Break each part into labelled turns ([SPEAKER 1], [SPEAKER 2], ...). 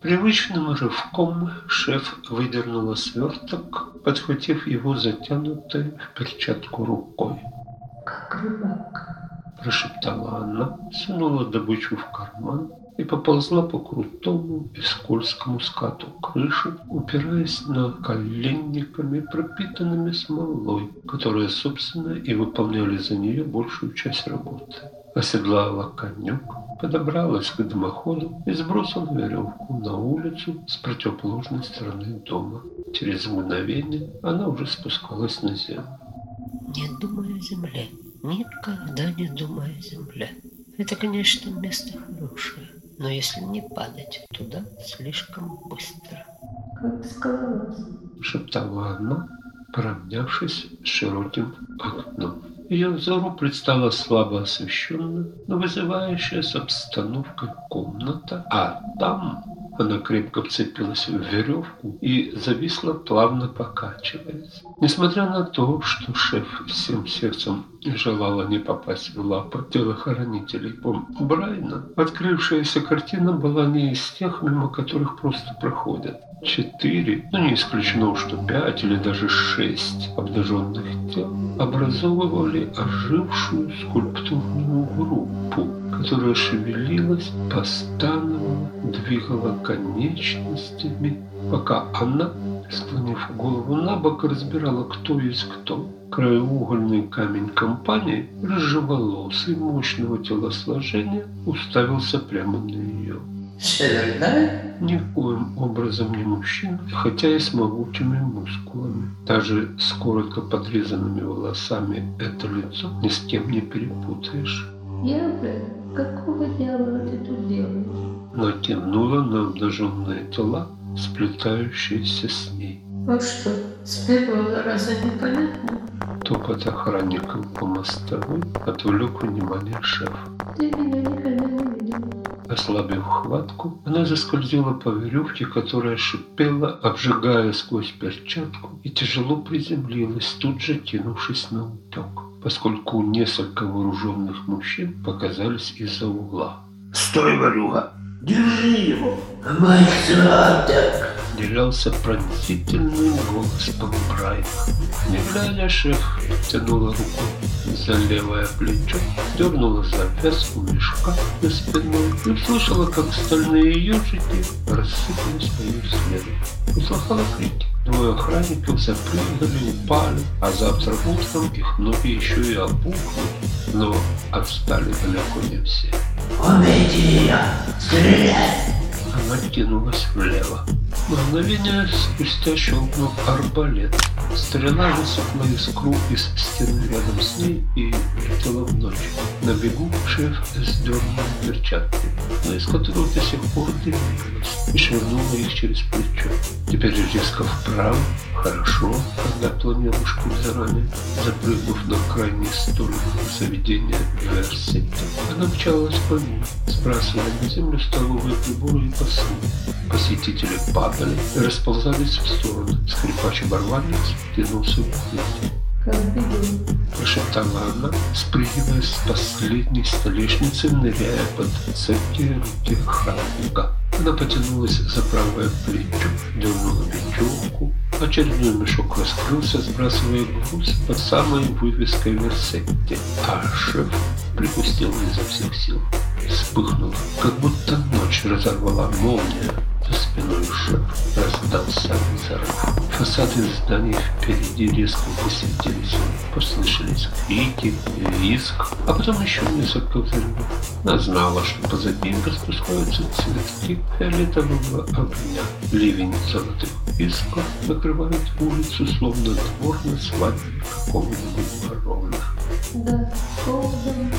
[SPEAKER 1] Привычным рывком шеф выдернула сверток, подхватив его затянутой в перчатку рукой.
[SPEAKER 2] «Как рыбак», –
[SPEAKER 1] прошептала она, сунула добычу в карман и поползла по крутому и скользкому скату крыши, упираясь на коленниками, пропитанными смолой, которые, собственно, и выполняли за нее большую часть работы. Оседлала конек, подобралась к дымоходу и сбросила веревку на улицу с противоположной стороны дома. Через мгновение она уже спускалась на землю.
[SPEAKER 2] Не думай о земле. Никогда не думай о земле. Это, конечно, место хорошее, но если не падать туда слишком быстро. Как скалолаз.
[SPEAKER 1] Шептала она, поравнявшись с широким окном. Ее взору предстала слабо освещенная, но вызывающая с обстановкой комната, а там она крепко вцепилась в веревку и зависла, плавно покачиваясь. Несмотря на то, что шеф всем сердцем желала не попасть в лапы телохранителей Брайна, открывшаяся картина была не из тех, мимо которых просто проходят. Четыре, ну не исключено, что пять или даже шесть обнаженных тел образовывали ожившую скульптурную группу, которая шевелилась, постановала, двигала конечностями, пока она, склонив голову на бок, разбирала, кто есть кто. Краеугольный камень компании, рыжеволосый, мощного телосложения, уставился прямо на нее.
[SPEAKER 2] Северная?
[SPEAKER 1] Никоим образом не мужчина, хотя и с могучими мускулами. Даже с коротко подрезанными волосами это лицо ни с кем не перепутаешь.
[SPEAKER 2] Я бы, какого дьявола ты тут делаешь?
[SPEAKER 1] Натянула на обнаженные тела, сплетающиеся с ней.
[SPEAKER 2] А что, с первого раза непонятно?
[SPEAKER 1] Топот охранников по мостовой отвлек внимание шефа.
[SPEAKER 2] Ты меня никогда не видел.
[SPEAKER 1] Ослабив хватку, она заскользила по веревке, которая шипела, обжигая сквозь перчатку, и тяжело приземлилась, тут же кинувшись на утек, поскольку несколько вооруженных мужчин показались из-за угла.
[SPEAKER 3] «Стой, ворюга! Держи его! Мой сваток!»
[SPEAKER 1] Делялся пронзительный голос Бамбрайна. Не глядя, шеф тянула руку за левое плечо, дернула завязку мешка за спиной и услышала, как стальные ежики рассыпались по ее следу. Услыхала крики. Двое охранников запрыгнули, упали, а завтра утром их ноги еще и опухнут, но отстали далеко не все.
[SPEAKER 3] «Убейте ее! Стреляй!»
[SPEAKER 1] Она кинулась влево. Мгновение спустя щелкнул арбалет. Стрела высекла искру из стены рядом с ней и улетела в ночь. На бегу шеф сдернул перчатки, но из которых до сих пор дымилась, и швырнула их через плечо. Теперь резко вправо, хорошо, когда планировал шпиль заранее, запрыгнув на крайний столик заведения Версити. Она мчалась по нему, сбрасывая на землю столовые приборы и посуду. Посетители падали и расползались в стороны. Скрипач-оборванец тянулся в укрытие. Прошептала она, спрыгивая с последней столешницы, ныряя под цепкие руки охранника. Она потянулась за правое плечо, дернула бечевку. Очередной мешок раскрылся, сбрасывая груз под самой вывеской Версетти. А шеф припустил изо всех сил. Вспыхнула, как будто ночь разорвала молния. Шеф раздался взрыв. Фасады зданий впереди резко высветились. Послышались крики, визг, а потом еще несколько взрывов. Она знала, что позади распускаются цветки фиолетового огня. Ливень золотых искр накрывает улицу, словно двор на свадьбе какого-нибудь барона.
[SPEAKER 2] Да, холодом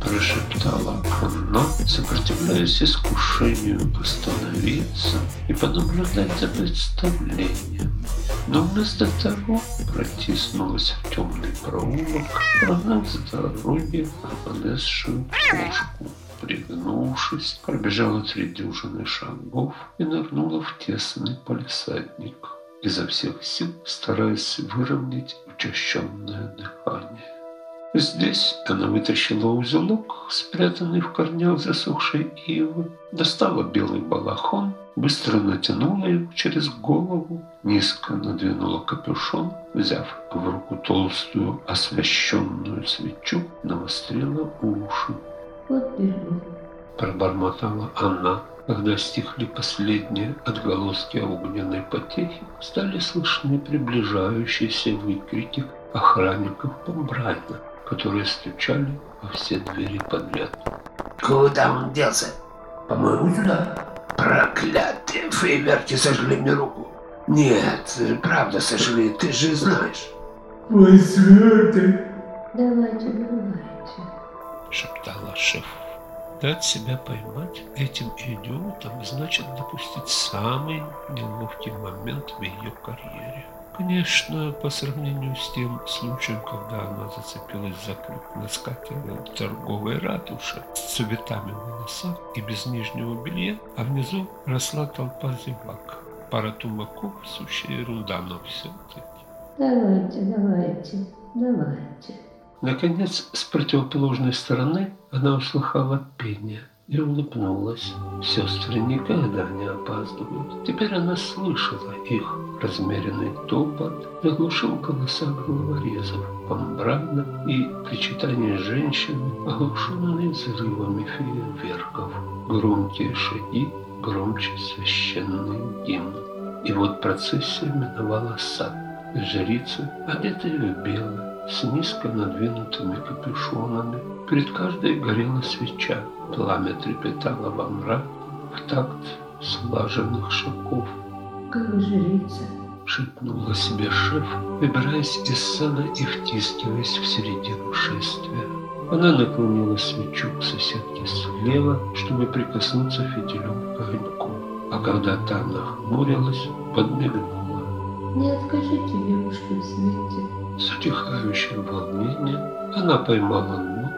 [SPEAKER 1] Прошептала она, сопротивляясь искушению остановиться и понаблюдать за представлением. Но вместо того протиснулась в темный проулок, прогнав с дороги понесшую кошку. Пригнувшись, пробежала три дюжины шагов и нырнула в тесный палисадник, изо всех сил стараясь выровнять учащенное дыхание. Здесь она вытащила узелок, спрятанный в корнях засохшей ивы, достала белый балахон, быстро натянула его через голову, низко надвинула капюшон, взяв в руку толстую освещенную свечу, навострила уши.
[SPEAKER 2] Вот беру.
[SPEAKER 1] Пробормотала она, когда стихли последние отголоски огненной потехи, стали слышны приближающиеся выкрики охранников Помбрайна которые стучали во все двери подряд.
[SPEAKER 3] Куда он делся? По-моему, сюда. Проклятые фейверки сожгли мне руку. Нет, правда сожгли, ты же знаешь.
[SPEAKER 4] Ой, святый.
[SPEAKER 2] Давайте, давайте.
[SPEAKER 1] Шептала шеф. Дать себя поймать этим идиотам значит допустить самый неловкий момент в ее карьере. Конечно, по сравнению с тем случаем, когда она зацепилась за крюк на скатерной торговой ратуши с цветами в волосах и без нижнего белья, а внизу росла толпа зевак. Пара тумаков – сущая ерунда, но все-таки.
[SPEAKER 2] Давайте, давайте, давайте.
[SPEAKER 1] Наконец, с противоположной стороны она услыхала пение и улыбнулась. Сестры никогда не опаздывают. Теперь она слышала их. Размеренный топот заглушил голоса головорезов, помбрана и причитания женщины, оглушенные взрывами фейерверков. Громкие шаги, громче священный гимн. И вот процессия миновала сад. Жрицы, одетые в белое, с низко надвинутыми капюшонами. Перед каждой горела свеча. Пламя трепетало во мрак в такт слаженных шагов.
[SPEAKER 2] Как жрица.
[SPEAKER 1] Шепнула себе шеф, выбираясь из сада и втискиваясь в середину шествия. Она наклонила свечу к соседке слева, чтобы прикоснуться фитилем к огоньку. А когда та нахмурилась, подмигнула.
[SPEAKER 2] Не откажите девушке в свете.
[SPEAKER 1] С утихающим волнением она поймала ногу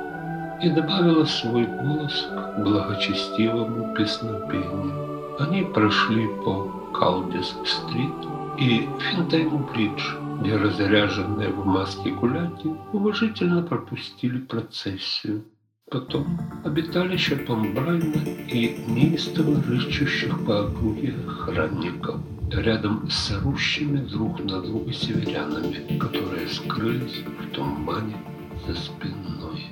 [SPEAKER 1] и добавила свой голос к благочестивому песнопению. Они прошли по Калдис-стрит и Финтайм-бридж, где разряженные в маске гуляки уважительно пропустили процессию. Потом обиталище Помбрайна и неистово рычущих по округе охранников рядом с орущими друг на друга северянами, которые скрылись в тумане за спиной.